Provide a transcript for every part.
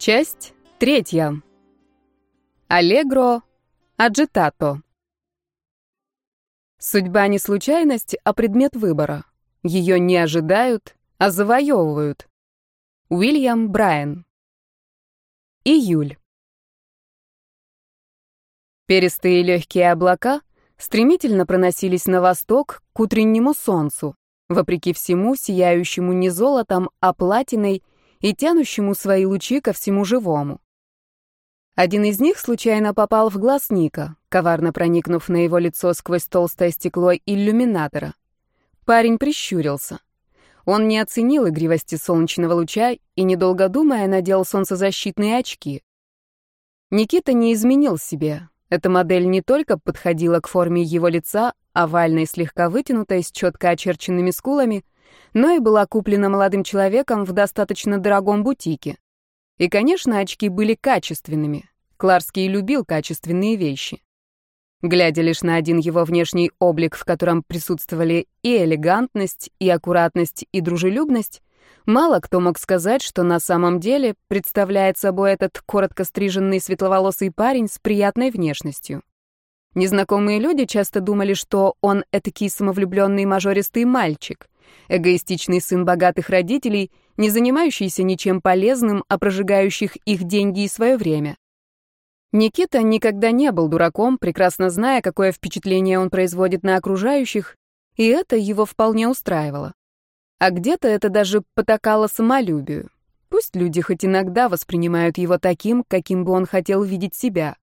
Часть третья. Аллегро аджитато. Судьба не случайность, а предмет выбора. Ее не ожидают, а завоевывают. Уильям Брайан. Июль. Перистые легкие облака стремительно проносились на восток к утреннему солнцу, вопреки всему сияющему не золотом, а платиной и тянущему свои лучи ко всему живому. Один из них случайно попал в глаз Ника, коварно проникнув на его лицо сквозь толстое стекло иллюминатора. Парень прищурился. Он не оценил игривости солнечного луча и, недолго думая, надел солнцезащитные очки. Никита не изменил себе. Эта модель не только подходила к форме его лица, овальной, слегка вытянутой, с четко очерченными скулами, но и была куплена молодым человеком в достаточно дорогом бутике. И, конечно, очки были качественными. Кларский любил качественные вещи. Глядя лишь на один его внешний облик, в котором присутствовали и элегантность, и аккуратность, и дружелюбность, мало кто мог сказать, что на самом деле представляет собой этот коротко стриженный светловолосый парень с приятной внешностью. Незнакомые люди часто думали, что он этакий самовлюбленный мажористый мальчик, эгоистичный сын богатых родителей, не занимающийся ничем полезным, а прожигающих их деньги и свое время. Никита никогда не был дураком, прекрасно зная, какое впечатление он производит на окружающих, и это его вполне устраивало. А где-то это даже потакало самолюбию. Пусть люди хоть иногда воспринимают его таким, каким бы он хотел видеть себя.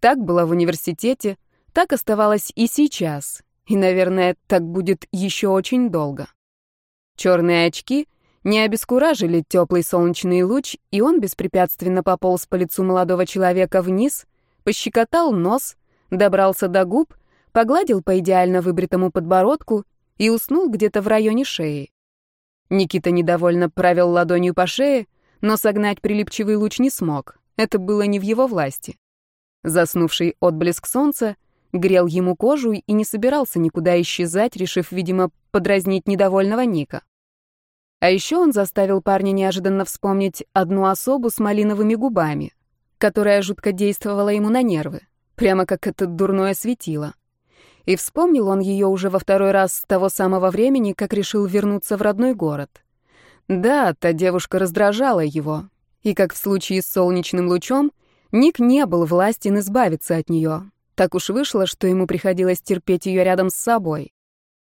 Так было в университете, так оставалось и сейчас, и, наверное, так будет еще очень долго. Черные очки не обескуражили теплый солнечный луч, и он беспрепятственно пополз по лицу молодого человека вниз, пощекотал нос, добрался до губ, погладил по идеально выбритому подбородку и уснул где-то в районе шеи. Никита недовольно провел ладонью по шее, но согнать прилипчивый луч не смог. Это было не в его власти. Заснувший отблеск солнца грел ему кожу и не собирался никуда исчезать, решив, видимо, подразнить недовольного Ника. А еще он заставил парня неожиданно вспомнить одну особу с малиновыми губами, которая жутко действовала ему на нервы, прямо как это дурное светило. И вспомнил он ее уже во второй раз с того самого времени, как решил вернуться в родной город. Да, та девушка раздражала его, и как в случае с солнечным лучом, Ник не был властен избавиться от нее. Так уж вышло, что ему приходилось терпеть ее рядом с собой.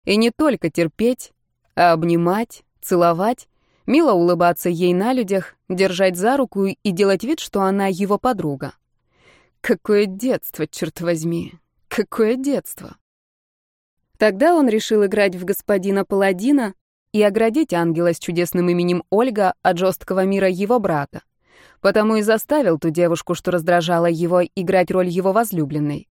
И не только терпеть, а обнимать, целовать, мило улыбаться ей на людях, держать за руку и делать вид, что она его подруга. Какое детство, черт возьми, какое детство. Тогда он решил играть в господина Паладина и оградить ангела с чудесным именем Ольга от жесткого мира его брата. Потому и заставил ту девушку, что раздражала его, играть роль его возлюбленной.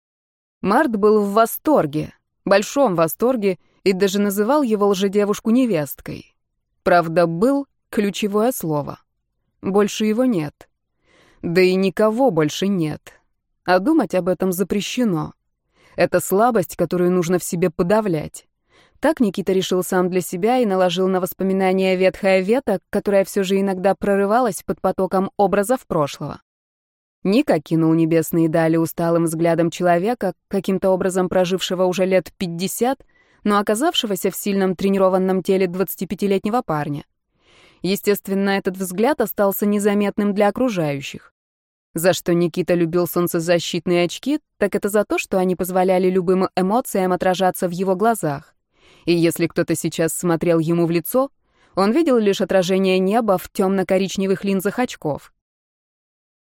Март был в восторге, большом восторге, и даже называл его лжедевушку невесткой. Правда, был ключевое слово. Больше его нет. Да и никого больше нет. А думать об этом запрещено. Это слабость, которую нужно в себе подавлять. Так Никита решил сам для себя и наложил на воспоминания ветхая вета, которая все же иногда прорывалась под потоком образов прошлого. Ника кинул небесные дали усталым взглядом человека, каким-то образом прожившего уже лет пятьдесят, но оказавшегося в сильном тренированном теле 25-летнего парня. Естественно, этот взгляд остался незаметным для окружающих. За что Никита любил солнцезащитные очки, так это за то, что они позволяли любым эмоциям отражаться в его глазах. И если кто-то сейчас смотрел ему в лицо, он видел лишь отражение неба в темно-коричневых линзах очков.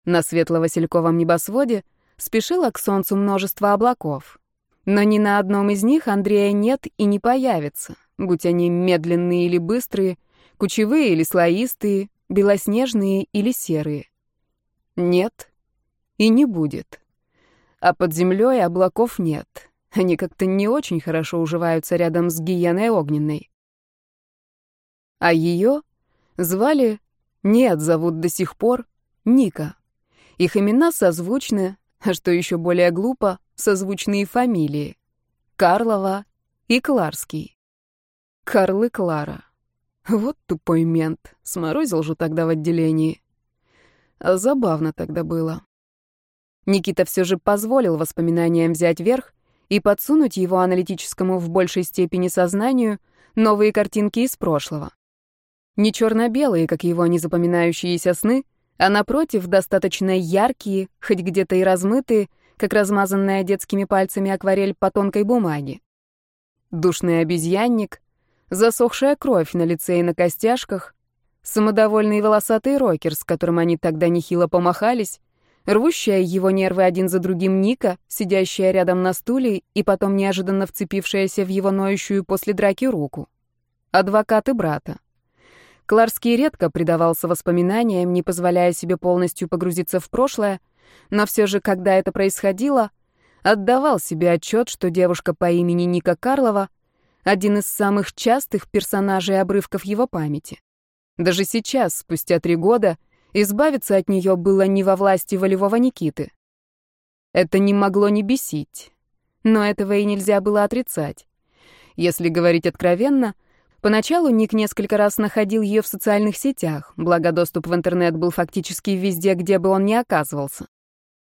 На светло-васильковом небосводе спешило к солнцу множество облаков. Но ни на одном из них Андрея нет и не появится, будь они медленные или быстрые, кучевые или слоистые, белоснежные или серые. Нет и не будет. А под землей облаков нет. Они как-то не очень хорошо уживаются рядом с гиеной огненной. А ее звали, нет, зовут до сих пор, Ника. Их имена созвучны, а что еще более глупо, созвучные фамилии. Карлова и Кларский. Карл и Клара. Вот тупой мент. Сморозил же тогда в отделении. Забавно тогда было. Никита все же позволил воспоминаниям взять верх и подсунуть его аналитическому в большей степени сознанию новые картинки из прошлого. Не черно-белые, как его незапоминающиеся сны, а напротив, достаточно яркие, хоть где-то и размытые, как размазанная детскими пальцами акварель по тонкой бумаге. Душный обезьянник, засохшая кровь на лице и на костяшках, самодовольный волосатый рокер, с которым они тогда нехило помахались, рвущая его нервы один за другим Ника, сидящая рядом на стуле и потом неожиданно вцепившаяся в его ноющую после драки руку. Адвокаты брата. Кларский редко предавался воспоминаниям, не позволяя себе полностью погрузиться в прошлое, но все же, когда это происходило, отдавал себе отчет, что девушка по имени Ника Карлова — один из самых частых персонажей обрывков его памяти. Даже сейчас, спустя три года, избавиться от нее было не во власти волевого Никиты. Это не могло не бесить, но этого и нельзя было отрицать. Если говорить откровенно — Поначалу Ник несколько раз находил ее в социальных сетях, благо доступ в интернет был фактически везде, где бы он ни оказывался.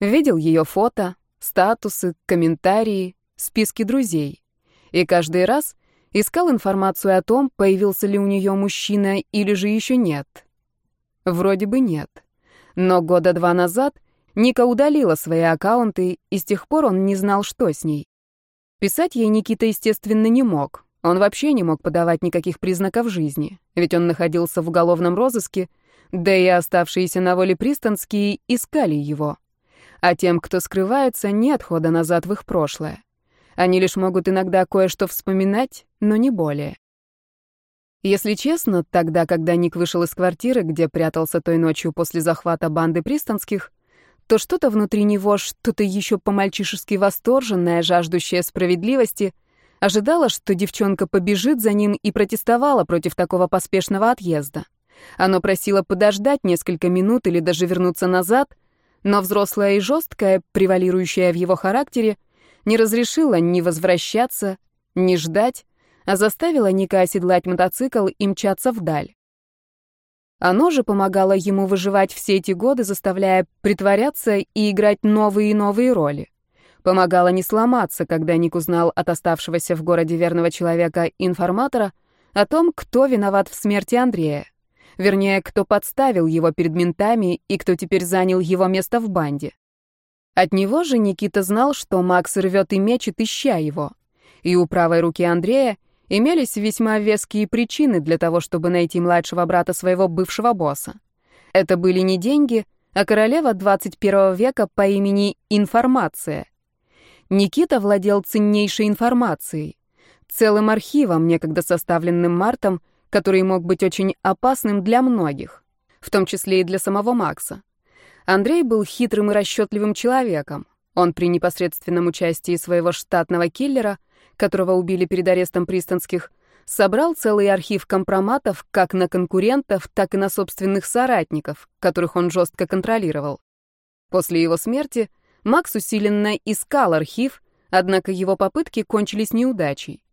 Видел ее фото, статусы, комментарии, списки друзей. И каждый раз искал информацию о том, появился ли у нее мужчина или же еще нет. Вроде бы нет. Но года два назад Ника удалила свои аккаунты, и с тех пор он не знал, что с ней. Писать ей Никита, естественно, не мог. Он вообще не мог подавать никаких признаков жизни, ведь он находился в уголовном розыске, да и оставшиеся на воле пристанские искали его. А тем, кто скрывается, нет хода назад в их прошлое. Они лишь могут иногда кое-что вспоминать, но не более. Если честно, тогда, когда Ник вышел из квартиры, где прятался той ночью после захвата банды пристанских, то что-то внутри него, что-то еще по-мальчишески восторженное, жаждущее справедливости — Ожидала, что девчонка побежит за ним и протестовала против такого поспешного отъезда. Оно просило подождать несколько минут или даже вернуться назад, но взрослая и жесткая, превалирующая в его характере, не разрешила ни возвращаться, ни ждать, а заставила Ника оседлать мотоцикл и мчаться вдаль. Оно же помогало ему выживать все эти годы, заставляя притворяться и играть новые и новые роли. Помогала не сломаться, когда Ник узнал от оставшегося в городе верного человека информатора о том, кто виноват в смерти Андрея. Вернее, кто подставил его перед ментами и кто теперь занял его место в банде. От него же Никита знал, что Макс рвет и мечет, ища его. И у правой руки Андрея имелись весьма веские причины для того, чтобы найти младшего брата своего бывшего босса. Это были не деньги, а королева 21 века по имени Информация. Никита владел ценнейшей информацией, целым архивом, некогда составленным Мартом, который мог быть очень опасным для многих, в том числе и для самого Макса. Андрей был хитрым и расчетливым человеком. Он при непосредственном участии своего штатного киллера, которого убили перед арестом пристанских, собрал целый архив компроматов как на конкурентов, так и на собственных соратников, которых он жестко контролировал. После его смерти Макс усиленно искал архив, однако его попытки кончились неудачей.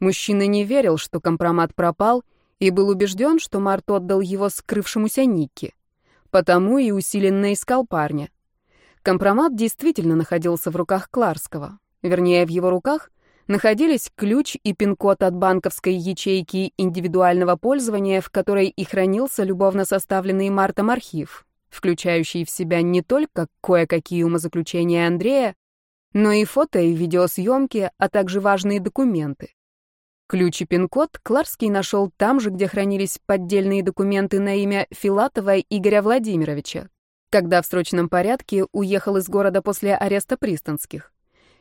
Мужчина не верил, что компромат пропал, и был убежден, что Март отдал его скрывшемуся Никке. Потому и усиленно искал парня. Компромат действительно находился в руках Кларского. Вернее, в его руках находились ключ и пин-код от банковской ячейки индивидуального пользования, в которой и хранился любовно составленный Мартом архив включающий в себя не только кое-какие умозаключения Андрея, но и фото и видеосъемки, а также важные документы. Ключ и пин-код Кларский нашел там же, где хранились поддельные документы на имя Филатова Игоря Владимировича, когда в срочном порядке уехал из города после ареста Пристанских.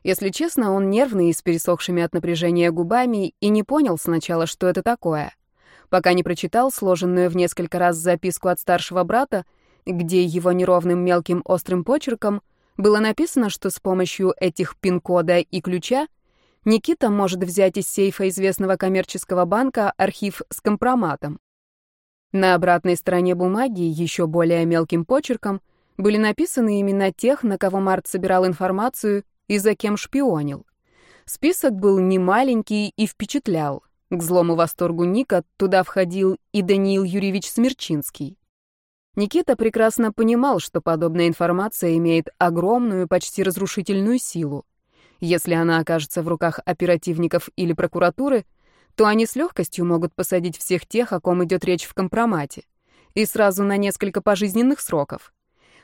Если честно, он нервный и с пересохшими от напряжения губами и не понял сначала, что это такое. Пока не прочитал сложенную в несколько раз записку от старшего брата, где его неровным мелким острым почерком было написано, что с помощью этих пин-кода и ключа Никита может взять из сейфа известного коммерческого банка архив с компроматом. На обратной стороне бумаги, еще более мелким почерком, были написаны имена тех, на кого Март собирал информацию и за кем шпионил. Список был немаленький и впечатлял. К злому восторгу Ника туда входил и Даниил Юрьевич Смерчинский. Никита прекрасно понимал, что подобная информация имеет огромную, почти разрушительную силу. Если она окажется в руках оперативников или прокуратуры, то они с легкостью могут посадить всех тех, о ком идет речь в компромате, и сразу на несколько пожизненных сроков.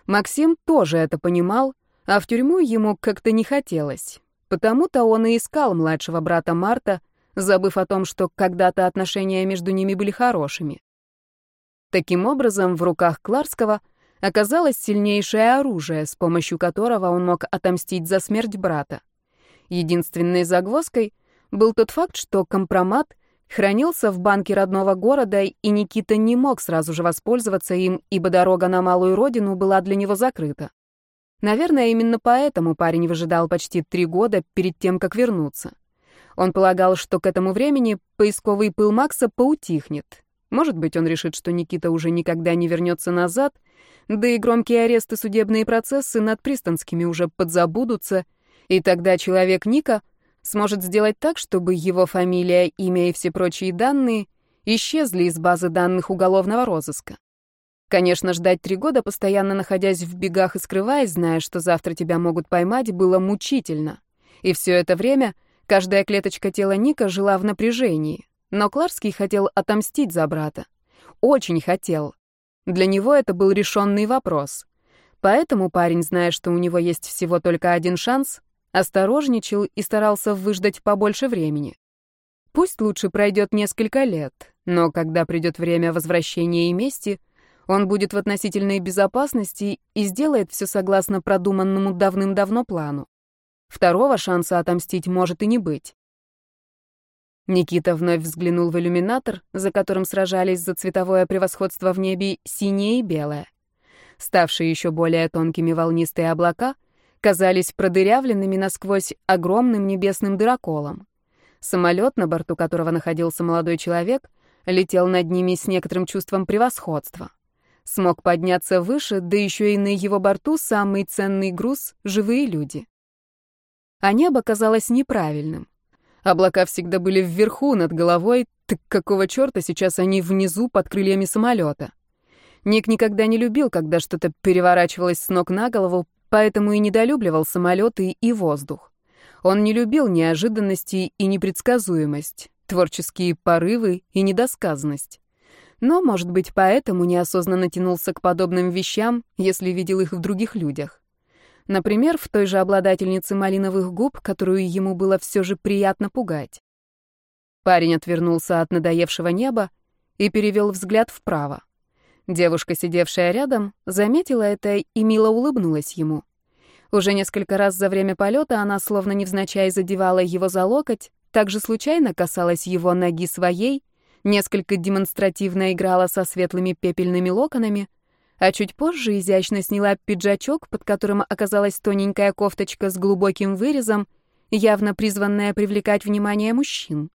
Максим тоже это понимал, а в тюрьму ему как-то не хотелось. Потому-то он и искал младшего брата Марта, забыв о том, что когда-то отношения между ними были хорошими. Таким образом, в руках Кларского оказалось сильнейшее оружие, с помощью которого он мог отомстить за смерть брата. Единственной загвоздкой был тот факт, что компромат хранился в банке родного города, и Никита не мог сразу же воспользоваться им, ибо дорога на малую родину была для него закрыта. Наверное, именно поэтому парень выжидал почти три года перед тем, как вернуться. Он полагал, что к этому времени поисковый пыл Макса поутихнет, может быть, он решит, что Никита уже никогда не вернется назад, да и громкие аресты судебные процессы над Пристанскими уже подзабудутся, и тогда человек Ника сможет сделать так, чтобы его фамилия, имя и все прочие данные исчезли из базы данных уголовного розыска. Конечно, ждать три года, постоянно находясь в бегах и скрываясь, зная, что завтра тебя могут поймать, было мучительно. И все это время каждая клеточка тела Ника жила в напряжении. Но Кларский хотел отомстить за брата. Очень хотел. Для него это был решенный вопрос. Поэтому парень, зная, что у него есть всего только один шанс, осторожничал и старался выждать побольше времени. Пусть лучше пройдет несколько лет, но когда придет время возвращения и мести, он будет в относительной безопасности и сделает все согласно продуманному давным-давно плану. Второго шанса отомстить может и не быть. Никита вновь взглянул в иллюминатор, за которым сражались за цветовое превосходство в небе синее и белое. Ставшие еще более тонкими волнистые облака казались продырявленными насквозь огромным небесным дыроколом. Самолет, на борту которого находился молодой человек, летел над ними с некоторым чувством превосходства. Смог подняться выше, да еще и на его борту самый ценный груз — живые люди. А небо казалось неправильным. Облака всегда были вверху, над головой, так какого черта сейчас они внизу, под крыльями самолета? Ник никогда не любил, когда что-то переворачивалось с ног на голову, поэтому и недолюбливал самолеты и воздух. Он не любил неожиданности и непредсказуемость, творческие порывы и недосказанность. Но, может быть, поэтому неосознанно тянулся к подобным вещам, если видел их в других людях. Например, в той же обладательнице малиновых губ, которую ему было все же приятно пугать. Парень отвернулся от надоевшего неба и перевел взгляд вправо. Девушка, сидевшая рядом, заметила это и мило улыбнулась ему. Уже несколько раз за время полета она словно невзначай задевала его за локоть, также случайно касалась его ноги своей, несколько демонстративно играла со светлыми пепельными локонами, а чуть позже изящно сняла пиджачок, под которым оказалась тоненькая кофточка с глубоким вырезом, явно призванная привлекать внимание мужчин.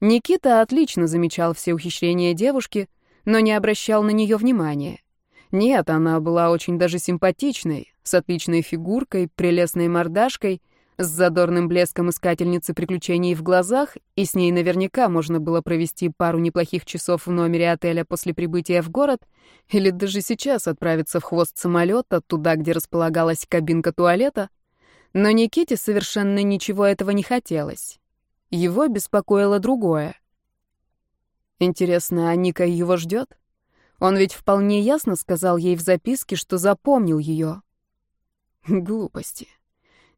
Никита отлично замечал все ухищрения девушки, но не обращал на нее внимания. Нет, она была очень даже симпатичной, с отличной фигуркой, прелестной мордашкой — с задорным блеском искательницы приключений в глазах, и с ней наверняка можно было провести пару неплохих часов в номере отеля после прибытия в город, или даже сейчас отправиться в хвост самолета, туда, где располагалась кабинка туалета. Но Никите совершенно ничего этого не хотелось. Его беспокоило другое. Интересно, а Ника его ждет? Он ведь вполне ясно сказал ей в записке, что запомнил ее. Глупости.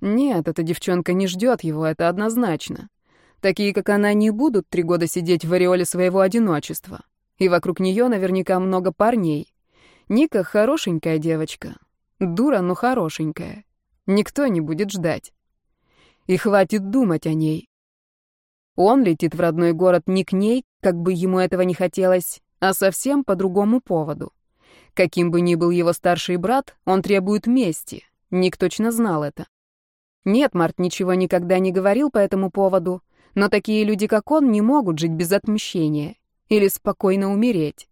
Нет, эта девчонка не ждет его, это однозначно. Такие, как она, не будут три года сидеть в ореоле своего одиночества. И вокруг нее наверняка много парней. Ника хорошенькая девочка. Дура, но хорошенькая. Никто не будет ждать. И хватит думать о ней. Он летит в родной город не к ней, как бы ему этого не хотелось, а совсем по другому поводу. Каким бы ни был его старший брат, он требует мести. Ник точно знал это. Нет, Март ничего никогда не говорил по этому поводу, но такие люди, как он, не могут жить без отмщения или спокойно умереть.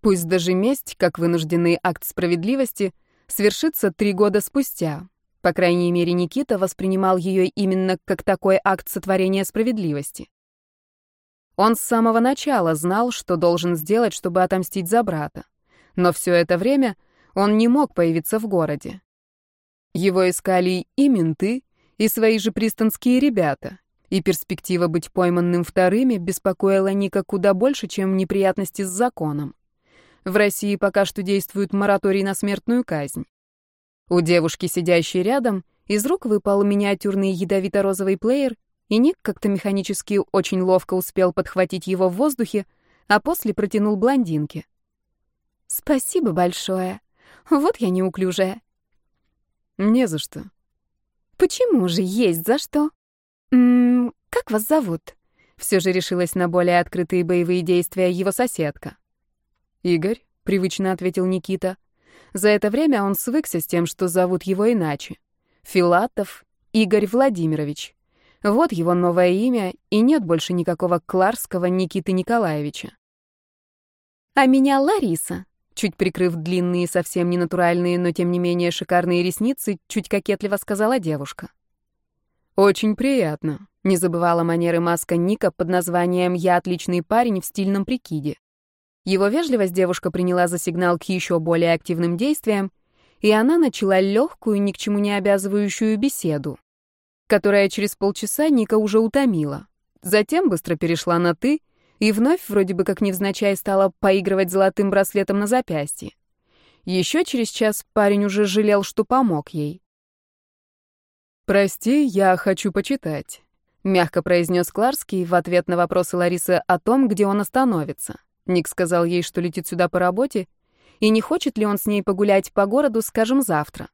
Пусть даже месть, как вынужденный акт справедливости, свершится три года спустя. По крайней мере, Никита воспринимал ее именно как такой акт сотворения справедливости. Он с самого начала знал, что должен сделать, чтобы отомстить за брата. Но все это время он не мог появиться в городе. Его искали и менты, и свои же пристанские ребята, и перспектива быть пойманным вторыми беспокоила Ника куда больше, чем неприятности с законом. В России пока что действует мораторий на смертную казнь. У девушки, сидящей рядом, из рук выпал миниатюрный ядовито-розовый плеер, и Ник как-то механически очень ловко успел подхватить его в воздухе, а после протянул блондинке. «Спасибо большое. Вот я неуклюжая». «Не за что». «Почему же есть за что?» «М -м, как вас зовут?» Все же решилась на более открытые боевые действия его соседка. «Игорь», — привычно ответил Никита. За это время он свыкся с тем, что зовут его иначе. Филатов Игорь Владимирович. Вот его новое имя, и нет больше никакого Кларского Никиты Николаевича. «А меня Лариса», чуть прикрыв длинные, совсем не натуральные, но тем не менее шикарные ресницы, чуть кокетливо сказала девушка. «Очень приятно», — не забывала манеры маска Ника под названием «Я отличный парень» в стильном прикиде. Его вежливость девушка приняла за сигнал к еще более активным действиям, и она начала легкую, ни к чему не обязывающую беседу которая через полчаса Ника уже утомила. Затем быстро перешла на «ты» и вновь вроде бы как невзначай стала поигрывать золотым браслетом на запястье. Еще через час парень уже жалел, что помог ей. «Прости, я хочу почитать», — мягко произнес Кларский в ответ на вопросы Ларисы о том, где он остановится. Ник сказал ей, что летит сюда по работе, и не хочет ли он с ней погулять по городу, скажем, завтра.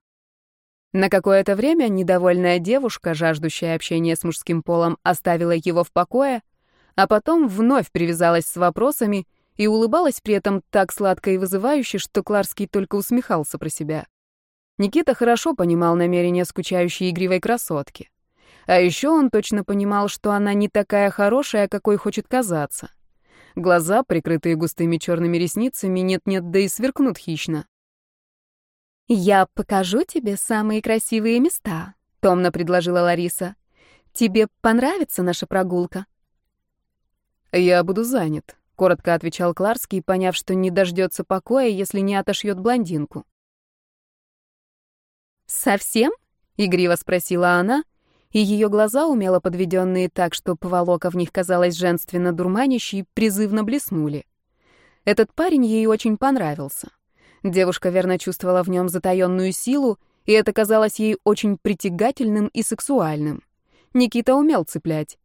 На какое-то время недовольная девушка, жаждущая общения с мужским полом, оставила его в покое, а потом вновь привязалась с вопросами и улыбалась при этом так сладко и вызывающе, что Кларский только усмехался про себя. Никита хорошо понимал намерения скучающей игривой красотки. А еще он точно понимал, что она не такая хорошая, какой хочет казаться. Глаза, прикрытые густыми черными ресницами, нет-нет, да и сверкнут хищно. «Я покажу тебе самые красивые места», — томно предложила Лариса. «Тебе понравится наша прогулка?» «Я буду занят», — коротко отвечал Кларский, поняв, что не дождется покоя, если не отошьет блондинку. «Совсем?» — игриво спросила она, и ее глаза, умело подведенные так, что поволока в них казалась женственно дурманящей, призывно блеснули. Этот парень ей очень понравился. Девушка верно чувствовала в нем затаённую силу, и это казалось ей очень притягательным и сексуальным. Никита умел цеплять.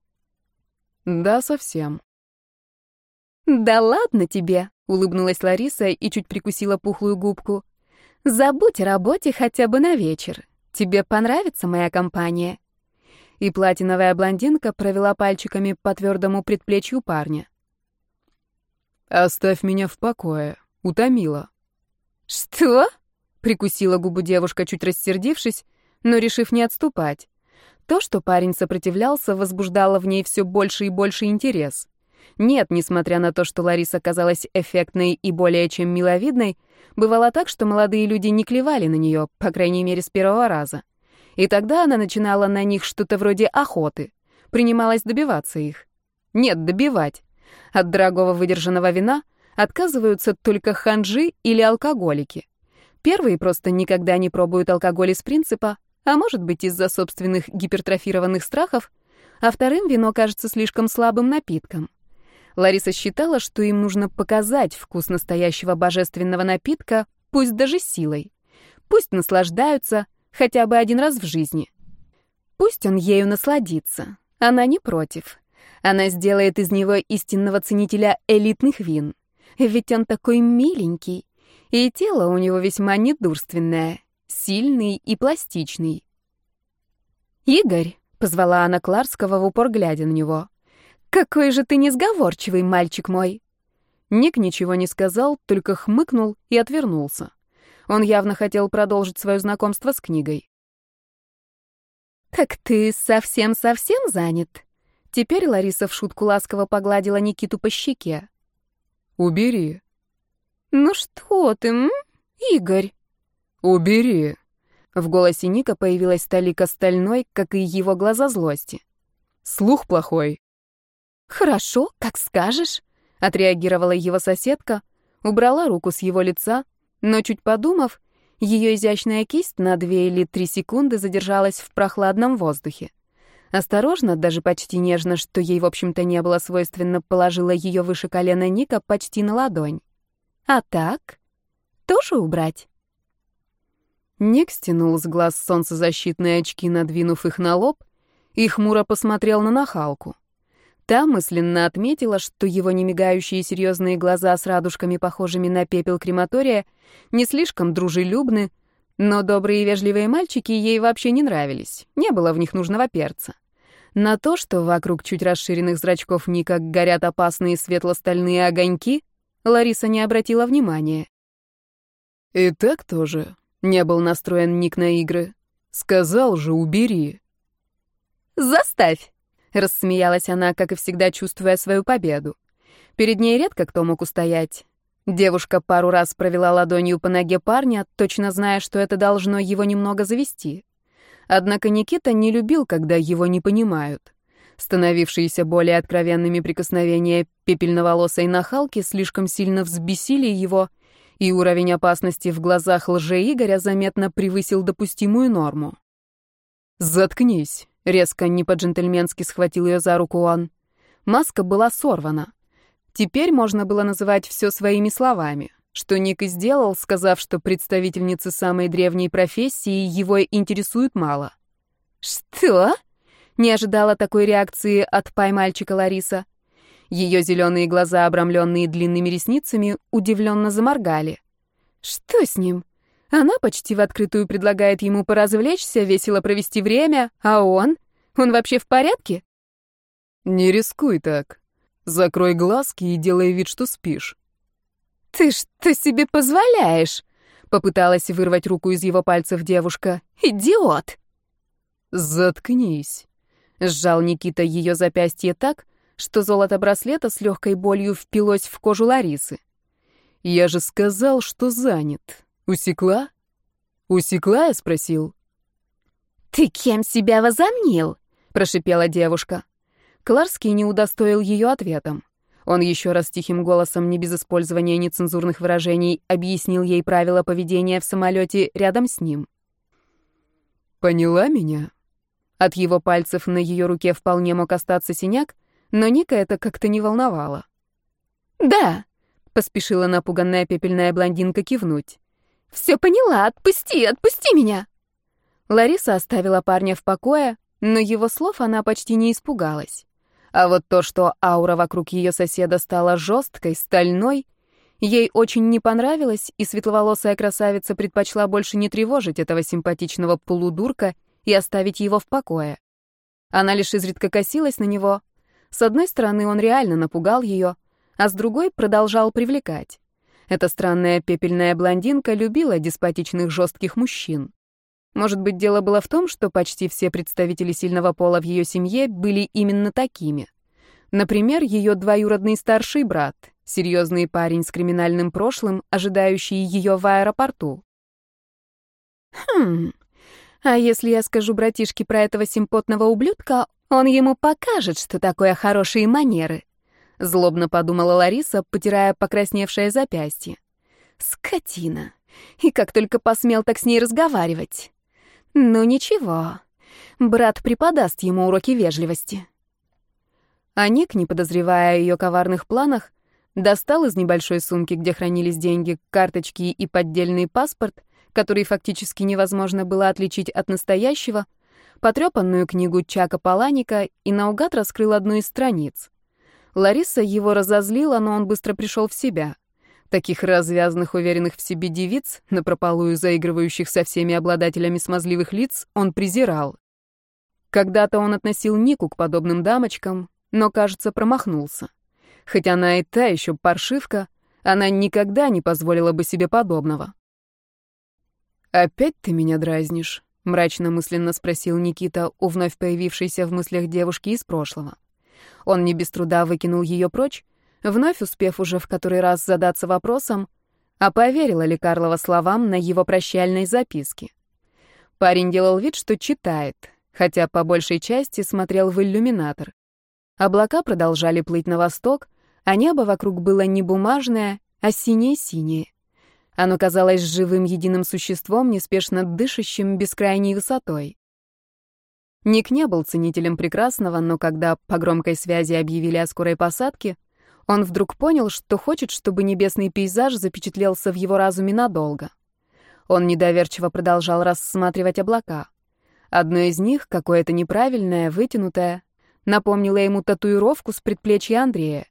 «Да, совсем». «Да ладно тебе», — улыбнулась Лариса и чуть прикусила пухлую губку. «Забудь о работе хотя бы на вечер. Тебе понравится моя компания?» И платиновая блондинка провела пальчиками по твердому предплечью парня. «Оставь меня в покое. Утомила». «Что?» — прикусила губу девушка, чуть рассердившись, но решив не отступать. То, что парень сопротивлялся, возбуждало в ней все больше и больше интерес. Нет, несмотря на то, что Лариса казалась эффектной и более чем миловидной, бывало так, что молодые люди не клевали на нее, по крайней мере, с первого раза. И тогда она начинала на них что-то вроде охоты, принималась добиваться их. Нет, добивать. От дорогого выдержанного вина — отказываются только ханжи или алкоголики. Первые просто никогда не пробуют алкоголь из принципа, а может быть из-за собственных гипертрофированных страхов, а вторым вино кажется слишком слабым напитком. Лариса считала, что им нужно показать вкус настоящего божественного напитка, пусть даже силой. Пусть наслаждаются хотя бы один раз в жизни. Пусть он ею насладится. Она не против. Она сделает из него истинного ценителя элитных вин ведь он такой миленький, и тело у него весьма недурственное, сильный и пластичный. «Игорь», — позвала она Кларского в упор, глядя на него, — «какой же ты несговорчивый, мальчик мой!» Ник ничего не сказал, только хмыкнул и отвернулся. Он явно хотел продолжить свое знакомство с книгой. «Так ты совсем-совсем занят?» Теперь Лариса в шутку ласково погладила Никиту по щеке. Убери. Ну что ты, м? Игорь? Убери. В голосе Ника появилась талика стальной, как и его глаза злости. Слух плохой. Хорошо, как скажешь, отреагировала его соседка, убрала руку с его лица, но чуть подумав, ее изящная кисть на две или три секунды задержалась в прохладном воздухе. Осторожно, даже почти нежно, что ей, в общем-то, не было свойственно, положила ее выше колена Ника почти на ладонь. А так? Тоже убрать? Ник стянул с глаз солнцезащитные очки, надвинув их на лоб, и хмуро посмотрел на нахалку. Та мысленно отметила, что его немигающие серьезные глаза с радужками, похожими на пепел крематория, не слишком дружелюбны, но добрые и вежливые мальчики ей вообще не нравились, не было в них нужного перца. На то, что вокруг чуть расширенных зрачков Ника горят опасные светло-стальные огоньки, Лариса не обратила внимания. «И так тоже», — не был настроен Ник на игры. «Сказал же, убери». «Заставь!» — рассмеялась она, как и всегда чувствуя свою победу. Перед ней редко кто мог устоять. Девушка пару раз провела ладонью по ноге парня, точно зная, что это должно его немного завести. Однако Никита не любил, когда его не понимают. Становившиеся более откровенными прикосновения пепельноволосой нахалки слишком сильно взбесили его, и уровень опасности в глазах лже-Игоря заметно превысил допустимую норму. «Заткнись!» Резко, не по-джентльменски схватил ее за руку он. Маска была сорвана. Теперь можно было называть все своими словами, что Ник и сделал, сказав, что представительницы самой древней профессии его интересуют мало. «Что?» — не ожидала такой реакции от пай-мальчика Лариса. Ее зеленые глаза, обрамленные длинными ресницами, удивленно заморгали. «Что с ним?» Она почти в открытую предлагает ему поразвлечься, весело провести время, а он? Он вообще в порядке? Не рискуй так. Закрой глазки и делай вид, что спишь. Ты что себе позволяешь? Попыталась вырвать руку из его пальцев девушка. Идиот! Заткнись. Сжал Никита ее запястье так, что золото браслета с легкой болью впилось в кожу Ларисы. Я же сказал, что занят. «Усекла?» «Усекла?» — я спросил. «Ты кем себя возомнил?» — прошипела девушка. Кларский не удостоил ее ответом. Он еще раз тихим голосом, не без использования нецензурных выражений, объяснил ей правила поведения в самолете рядом с ним. «Поняла меня?» От его пальцев на ее руке вполне мог остаться синяк, но Ника это как-то не волновало. «Да», — поспешила напуганная пепельная блондинка кивнуть. Все поняла, отпусти, отпусти меня!» Лариса оставила парня в покое, но его слов она почти не испугалась. А вот то, что аура вокруг ее соседа стала жесткой, стальной, ей очень не понравилось, и светловолосая красавица предпочла больше не тревожить этого симпатичного полудурка и оставить его в покое. Она лишь изредка косилась на него. С одной стороны, он реально напугал ее, а с другой продолжал привлекать. Эта странная пепельная блондинка любила деспотичных жестких мужчин. Может быть, дело было в том, что почти все представители сильного пола в ее семье были именно такими. Например, ее двоюродный старший брат, серьезный парень с криминальным прошлым, ожидающий ее в аэропорту. «Хм, а если я скажу братишке про этого симпотного ублюдка, он ему покажет, что такое хорошие манеры», — злобно подумала Лариса, потирая покрасневшее запястье. «Скотина! И как только посмел так с ней разговаривать! Ну ничего, брат преподаст ему уроки вежливости». А Ник, не подозревая о ее коварных планах, достал из небольшой сумки, где хранились деньги, карточки и поддельный паспорт, который фактически невозможно было отличить от настоящего, потрепанную книгу Чака Паланика и наугад раскрыл одну из страниц. Лариса его разозлила, но он быстро пришел в себя. Таких развязных, уверенных в себе девиц, напропалую заигрывающих со всеми обладателями смазливых лиц, он презирал. Когда-то он относил Нику к подобным дамочкам, но, кажется, промахнулся. Хоть она и та еще паршивка, она никогда не позволила бы себе подобного. «Опять ты меня дразнишь?» — мрачно мысленно спросил Никита у вновь появившейся в мыслях девушки из прошлого. Он не без труда выкинул ее прочь, вновь успев уже в который раз задаться вопросом, а поверила ли Карлова словам на его прощальной записке. Парень делал вид, что читает, хотя по большей части смотрел в иллюминатор. Облака продолжали плыть на восток, а небо вокруг было не бумажное, а синее-синее. Оно казалось живым единым существом, неспешно дышащим бескрайней высотой. Ник не был ценителем прекрасного, но когда по громкой связи объявили о скорой посадке, он вдруг понял, что хочет, чтобы небесный пейзаж запечатлелся в его разуме надолго. Он недоверчиво продолжал рассматривать облака. Одно из них, какое-то неправильное, вытянутое, напомнило ему татуировку с предплечья Андрея.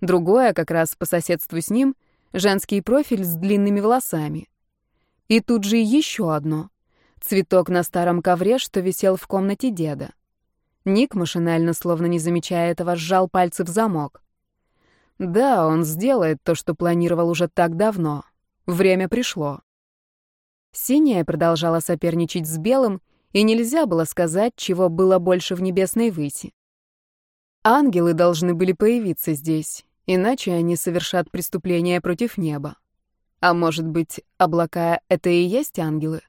Другое, как раз по соседству с ним, женский профиль с длинными волосами. И тут же еще одно. Цветок на старом ковре, что висел в комнате деда. Ник, машинально, словно не замечая этого, сжал пальцы в замок. Да, он сделает то, что планировал уже так давно. Время пришло. Синяя продолжала соперничать с белым, и нельзя было сказать, чего было больше в небесной выси. Ангелы должны были появиться здесь, иначе они совершат преступление против неба. А может быть, облака — это и есть ангелы?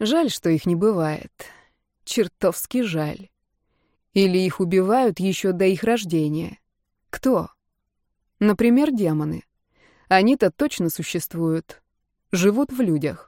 Жаль, что их не бывает. Чертовски жаль. Или их убивают еще до их рождения. Кто? Например, демоны. Они-то точно существуют. Живут в людях.